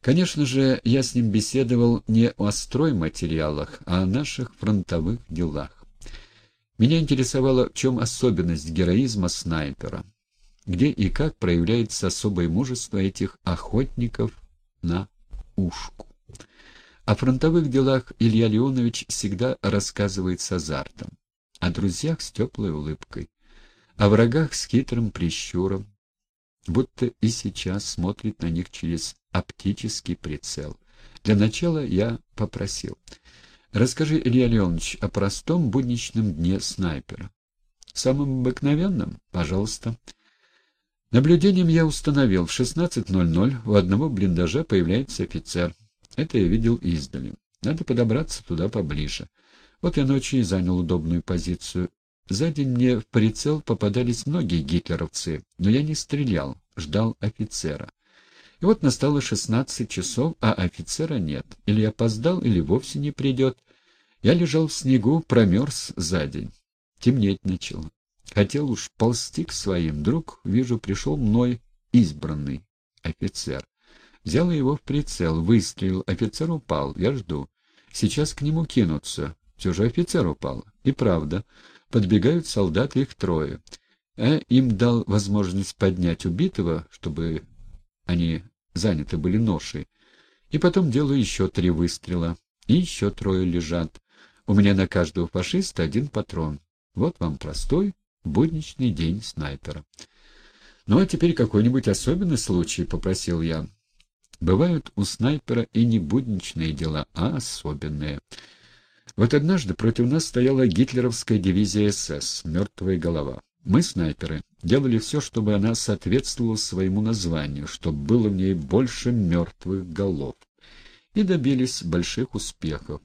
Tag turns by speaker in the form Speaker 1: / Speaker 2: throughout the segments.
Speaker 1: Конечно же, я с ним беседовал не о стройматериалах, а о наших фронтовых делах. Меня интересовало, в чем особенность героизма снайпера, где и как проявляется особое мужество этих охотников на ушку. О фронтовых делах Илья Леонович всегда рассказывает с азартом, о друзьях с теплой улыбкой, о врагах с хитрым прищуром, будто и сейчас смотрит на них через оптический прицел. Для начала я попросил. Расскажи, Илья Леонович, о простом будничном дне снайпера. Самым обыкновенным? Пожалуйста. Наблюдением я установил, в 16.00 у одного блиндажа появляется офицер. Это я видел издали. Надо подобраться туда поближе. Вот я ночью и занял удобную позицию. За день мне в прицел попадались многие гитлеровцы, но я не стрелял, ждал офицера. И вот настало шестнадцать часов, а офицера нет. Или опоздал, или вовсе не придет. Я лежал в снегу, промерз за день. Темнеть начало. Хотел уж ползти к своим. Вдруг, вижу, пришел мной избранный офицер. Взял его в прицел, выстрелил. Офицер упал. Я жду. Сейчас к нему кинутся. Все же офицер упал. И правда. Подбегают солдаты, их трое. А им дал возможность поднять убитого, чтобы они заняты были ношей. И потом делаю еще три выстрела. И еще трое лежат. У меня на каждого фашиста один патрон. Вот вам простой, будничный день снайпера. «Ну а теперь какой-нибудь особенный случай», — попросил я. Бывают у снайпера и не будничные дела, а особенные. Вот однажды против нас стояла гитлеровская дивизия СС «Мертвая голова». Мы, снайперы, делали все, чтобы она соответствовала своему названию, чтобы было в ней больше мертвых голов. И добились больших успехов.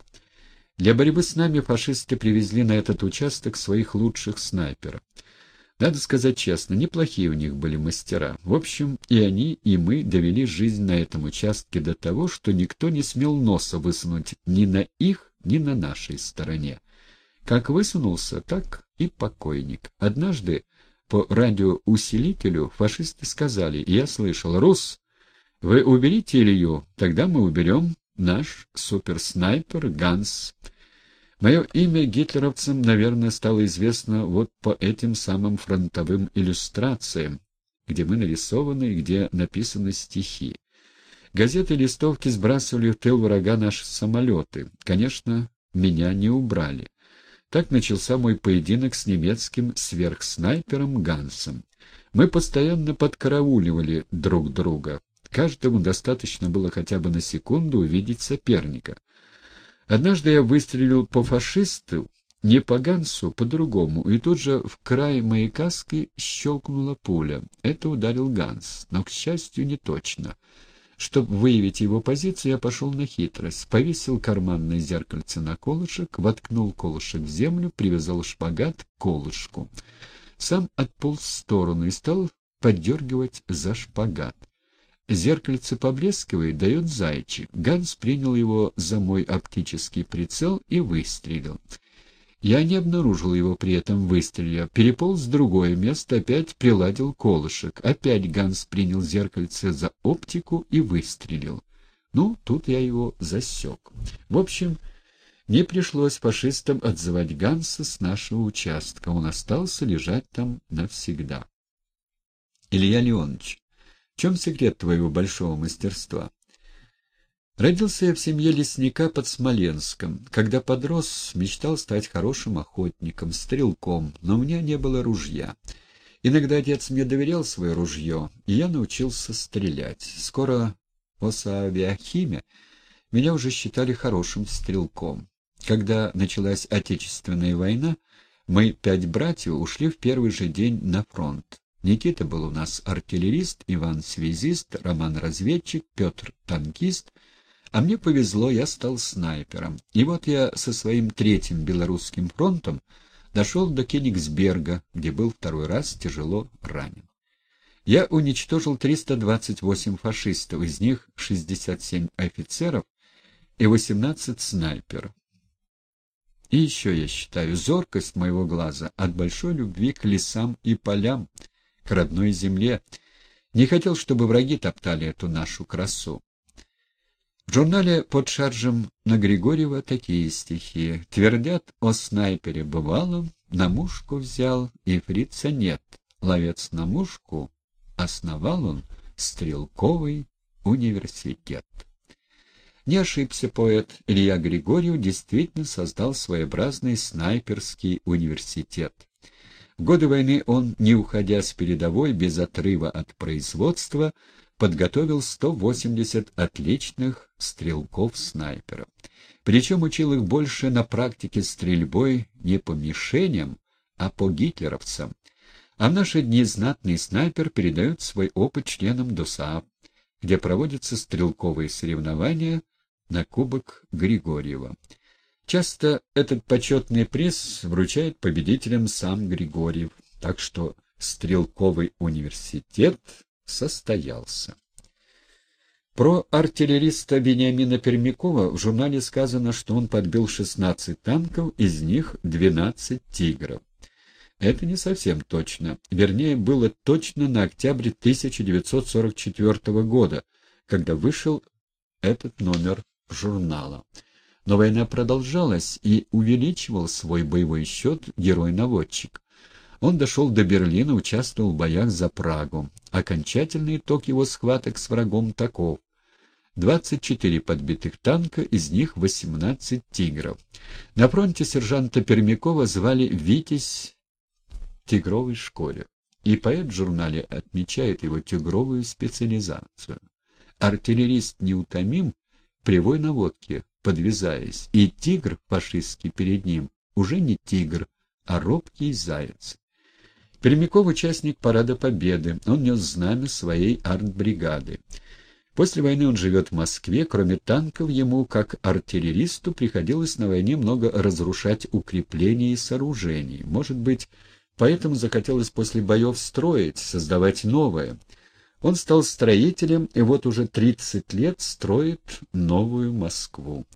Speaker 1: Для борьбы с нами фашисты привезли на этот участок своих лучших снайперов. Надо сказать честно, неплохие у них были мастера. В общем, и они, и мы довели жизнь на этом участке до того, что никто не смел носа высунуть ни на их, ни на нашей стороне. Как высунулся, так и покойник. Однажды по радиоусилителю фашисты сказали, и я слышал, «Рус, вы уберите Илью, тогда мы уберем наш суперснайпер Ганс». Мое имя гитлеровцам, наверное, стало известно вот по этим самым фронтовым иллюстрациям, где мы нарисованы и где написаны стихи. Газеты и листовки сбрасывали в тыл врага наши самолеты. Конечно, меня не убрали. Так начался мой поединок с немецким сверхснайпером Гансом. Мы постоянно подкарауливали друг друга. Каждому достаточно было хотя бы на секунду увидеть соперника. Однажды я выстрелил по фашисту, не по Гансу, по-другому, и тут же в край моей каски щелкнула пуля. Это ударил Ганс, но, к счастью, не точно. Чтобы выявить его позицию, я пошел на хитрость. Повесил карманное зеркальце на колышек, воткнул колышек в землю, привязал шпагат к колышку. Сам отполз в сторону и стал поддергивать за шпагат. Зеркальце поблескивает, дает зайчик. Ганс принял его за мой оптический прицел и выстрелил. Я не обнаружил его при этом выстреле. Переполз в другое место, опять приладил колышек. Опять Ганс принял зеркальце за оптику и выстрелил. Ну, тут я его засек. В общем, не пришлось фашистам отзывать Ганса с нашего участка. Он остался лежать там навсегда. Илья Леонович, в чем секрет твоего большого мастерства? Родился я в семье лесника под Смоленском. Когда подрос, мечтал стать хорошим охотником, стрелком, но у меня не было ружья. Иногда отец мне доверял свое ружье, и я научился стрелять. Скоро в Осавиахиме меня уже считали хорошим стрелком. Когда началась Отечественная война, мы, пять братьев, ушли в первый же день на фронт. Никита был у нас артиллерист, Иван связист, Роман разведчик, Петр танкист — а мне повезло, я стал снайпером. И вот я со своим третьим белорусским фронтом дошел до Кенигсберга, где был второй раз тяжело ранен. Я уничтожил 328 фашистов, из них 67 офицеров и 18 снайперов. И еще я считаю зоркость моего глаза от большой любви к лесам и полям, к родной земле. Не хотел, чтобы враги топтали эту нашу красу. В журнале под шаржем на Григорьева такие стихи. Твердят о снайпере бывалом, на мушку взял, и фрица нет. Ловец на мушку, основал он стрелковый университет. Не ошибся поэт. Илья Григорьев действительно создал своеобразный снайперский университет. В годы войны он, не уходя с передовой, без отрыва от производства, подготовил 180 отличных стрелков-снайперов. Причем учил их больше на практике стрельбой не по мишеням, а по гитлеровцам. А в наши дни знатный снайпер передает свой опыт членам ДОСААП, где проводятся стрелковые соревнования на Кубок Григорьева. Часто этот почетный приз вручает победителям сам Григорьев, так что стрелковый университет состоялся. Про артиллериста Вениамина Пермякова в журнале сказано, что он подбил 16 танков, из них 12 «Тигров». Это не совсем точно. Вернее, было точно на октябре 1944 года, когда вышел этот номер журнала. Но война продолжалась и увеличивал свой боевой счет герой-наводчик. Он дошел до Берлина, участвовал в боях за Прагу. Окончательный итог его схваток с врагом таков. 24 подбитых танка, из них 18 «Тигров». На фронте сержанта Пермякова звали «Витязь тигровой школе». И поэт в журнале отмечает его тигровую специализацию. Артиллерист неутомим, привой наводке, подвязаясь, и тигр фашистский перед ним уже не тигр, а робкий заяц. Пермяков — участник Парада Победы, он нес знамя своей артбригады. После войны он живет в Москве, кроме танков ему, как артиллеристу, приходилось на войне много разрушать укрепления и сооружений. Может быть, поэтому захотелось после боев строить, создавать новое — он стал строителем и вот уже 30 лет строит новую Москву.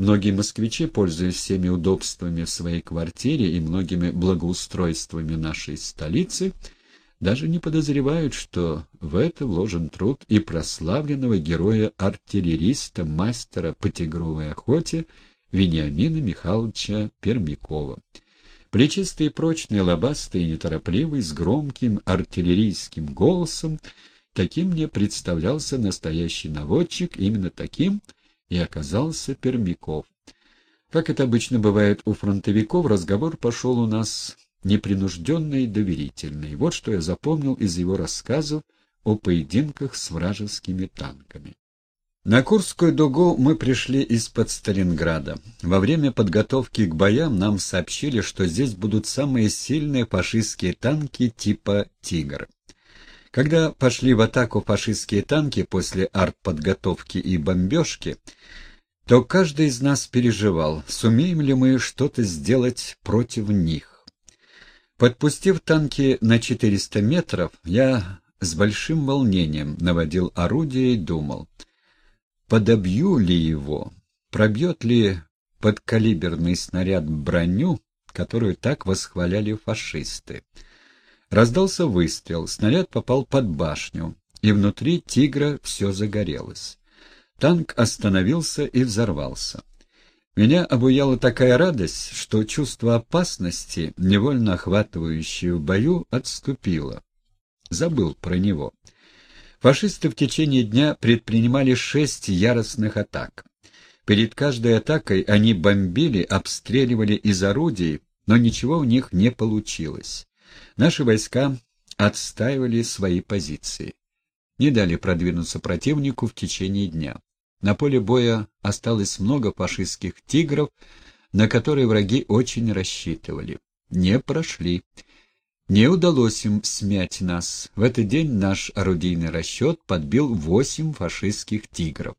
Speaker 1: Многие москвичи, пользуясь всеми удобствами в своей квартире и многими благоустройствами нашей столицы, даже не подозревают, что в это вложен труд и прославленного героя-артиллериста, мастера по тигровой охоте Вениамина Михайловича Пермякова. Плечистый прочный, лобастый и неторопливый, с громким артиллерийским голосом, таким мне представлялся настоящий наводчик, именно таким и оказался Пермяков. Как это обычно бывает у фронтовиков, разговор пошел у нас непринужденный и доверительный. Вот что я запомнил из его рассказов о поединках с вражескими танками. На Курскую дугу мы пришли из-под Сталинграда. Во время подготовки к боям нам сообщили, что здесь будут самые сильные фашистские танки типа «Тигр». Когда пошли в атаку фашистские танки после артподготовки и бомбежки, то каждый из нас переживал, сумеем ли мы что-то сделать против них. Подпустив танки на 400 метров, я с большим волнением наводил орудие и думал — подобью ли его, пробьет ли подкалиберный снаряд броню, которую так восхваляли фашисты. Раздался выстрел, снаряд попал под башню, и внутри «Тигра» все загорелось. Танк остановился и взорвался. Меня обуяла такая радость, что чувство опасности, невольно охватывающее в бою, отступило. Забыл про него. Фашисты в течение дня предпринимали шесть яростных атак. Перед каждой атакой они бомбили, обстреливали из орудий, но ничего у них не получилось. Наши войска отстаивали свои позиции. Не дали продвинуться противнику в течение дня. На поле боя осталось много фашистских «Тигров», на которые враги очень рассчитывали. Не прошли. Не удалось им смять нас. В этот день наш орудийный расчет подбил восемь фашистских «Тигров».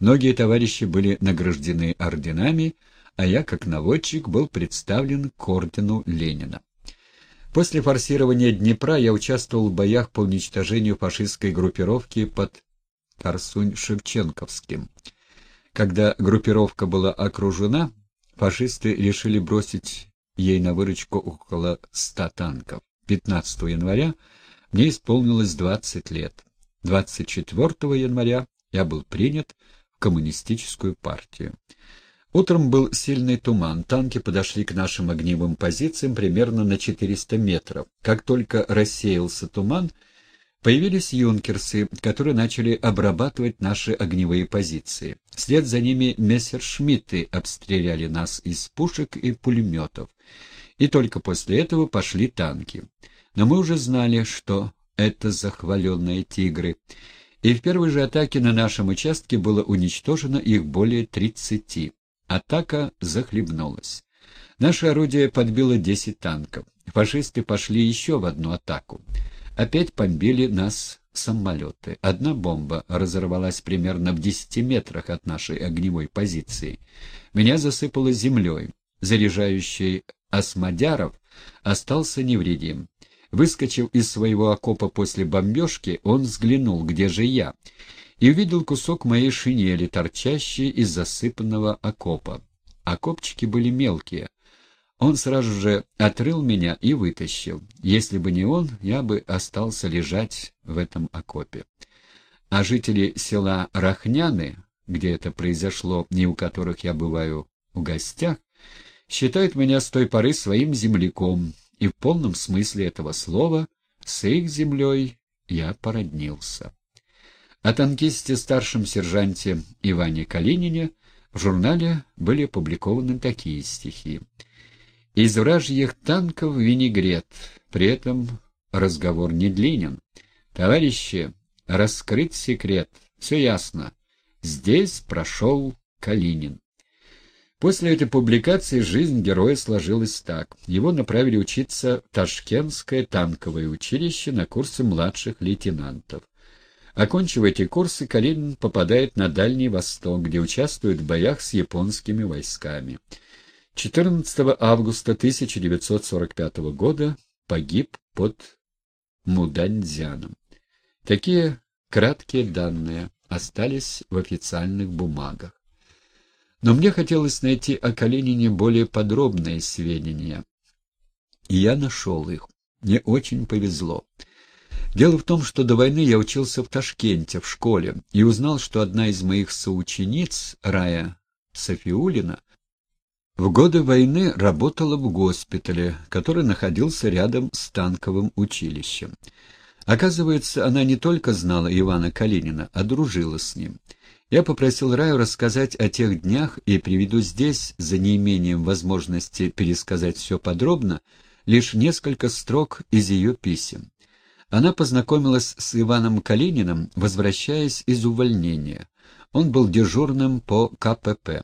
Speaker 1: Многие товарищи были награждены орденами, а я, как наводчик, был представлен к ордену Ленина. После форсирования Днепра я участвовал в боях по уничтожению фашистской группировки под Корсунь-Шевченковским. Когда группировка была окружена, фашисты решили бросить ей на выручку около ста танков. 15 января мне исполнилось 20 лет. 24 января я был принят коммунистическую партию. Утром был сильный туман, танки подошли к нашим огневым позициям примерно на 400 метров. Как только рассеялся туман, появились юнкерсы, которые начали обрабатывать наши огневые позиции. Вслед за ними мессершмитты обстреляли нас из пушек и пулеметов. И только после этого пошли танки. Но мы уже знали, что это захваленные «Тигры», и в первой же атаке на нашем участке было уничтожено их более 30. Атака захлебнулась. Наше орудие подбило 10 танков. Фашисты пошли еще в одну атаку. Опять бомбили нас самолеты. Одна бомба разорвалась примерно в 10 метрах от нашей огневой позиции. Меня засыпало землей. Заряжающий Осмодяров остался невредим. Выскочив из своего окопа после бомбежки, он взглянул, где же я, и увидел кусок моей шинели, торчащий из засыпанного окопа. Окопчики были мелкие. Он сразу же отрыл меня и вытащил. Если бы не он, я бы остался лежать в этом окопе. А жители села Рахняны, где это произошло, не у которых я бываю в гостях, считают меня с той поры своим земляком, и в полном смысле этого слова с их землей я породнился. О танкисте старшем сержанте Иване Калинине в журнале были опубликованы такие стихи. «Из вражьих танков винегрет, при этом разговор не длинен. Товарищи, раскрыт секрет, все ясно. Здесь прошел Калинин». После этой публикации жизнь героя сложилась так. Его направили учиться в Ташкентское танковое училище на курсы младших лейтенантов. Окончив эти курсы, Калинин попадает на Дальний Восток, где участвует в боях с японскими войсками. 14 августа 1945 года погиб под Муданьцзяном. Такие краткие данные остались в официальных бумагах. Но мне хотелось найти о Калинине более подробные сведения. И я нашел их. Мне очень повезло. Дело в том, что до войны я учился в Ташкенте, в школе, и узнал, что одна из моих соучениц, Рая Софиулина, в годы войны работала в госпитале, который находился рядом с танковым училищем. Оказывается, она не только знала Ивана Калинина, а дружила с ним. Я попросил Раю рассказать о тех днях и приведу здесь, за неимением возможности пересказать все подробно, лишь несколько строк из ее писем. Она познакомилась с Иваном Калининым, возвращаясь из увольнения. Он был дежурным по КПП.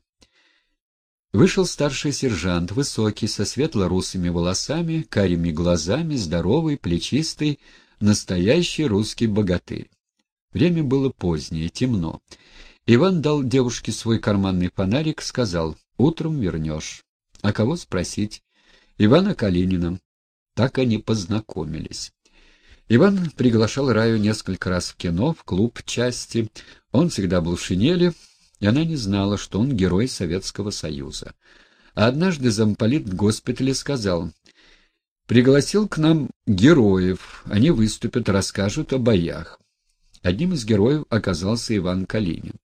Speaker 1: Вышел старший сержант, высокий, со светло-русыми волосами, карими глазами, здоровый, плечистый, настоящий русский богатырь. Время было позднее, темно. Иван дал девушке свой карманный фонарик, сказал, «Утром вернешь». А кого спросить? Ивана Калинина. Так они познакомились. Иван приглашал Раю несколько раз в кино, в клуб части. Он всегда был в шинели, и она не знала, что он герой Советского Союза. А однажды замполит в госпитале сказал, «Пригласил к нам героев, они выступят, расскажут о боях». Одним из героев оказался Иван Калинин.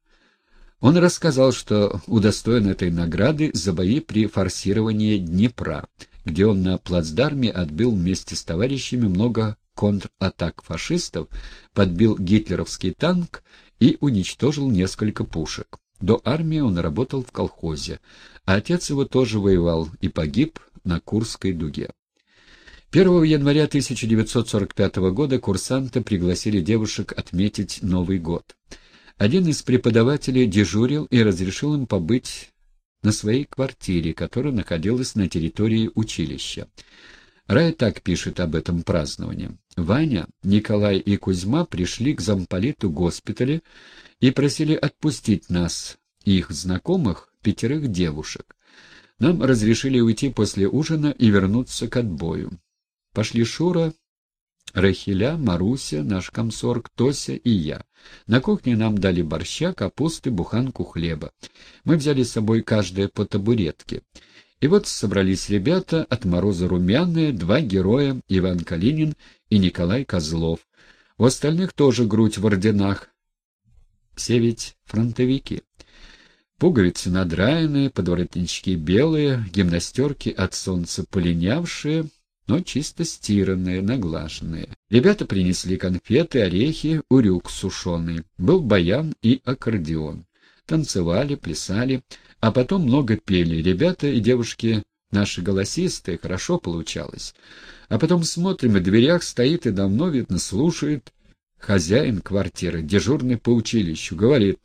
Speaker 1: Он рассказал, что удостоен этой награды за бои при форсировании Днепра, где он на плацдарме отбил вместе с товарищами много контратак фашистов, подбил гитлеровский танк и уничтожил несколько пушек. До армии он работал в колхозе, а отец его тоже воевал и погиб на Курской дуге. 1 января 1945 года курсанты пригласили девушек отметить Новый год. Один из преподавателей дежурил и разрешил им побыть на своей квартире, которая находилась на территории училища. Рая так пишет об этом праздновании. Ваня, Николай и Кузьма пришли к замполиту госпиталя и просили отпустить нас, их знакомых, пятерых девушек. Нам разрешили уйти после ужина и вернуться к отбою. Пошли Шура, Рахиля, Маруся, наш комсорг, Тося и я. На кухне нам дали борща, капусты, буханку хлеба. Мы взяли с собой каждое по табуретке. И вот собрались ребята от мороза румяные, два героя, Иван Калинин и Николай Козлов. У остальных тоже грудь в орденах. Все ведь фронтовики. Пуговицы надраенные, подворотнички белые, гимнастерки от солнца полинявшие, но чисто стиранные, наглаженные. Ребята принесли конфеты, орехи, урюк сушеный. Был баян и аккордеон. Танцевали, плясали, а потом много пели. Ребята и девушки наши голосистые, хорошо получалось. А потом смотрим, в дверях стоит и давно, видно, слушает хозяин квартиры, дежурный по училищу, говорит,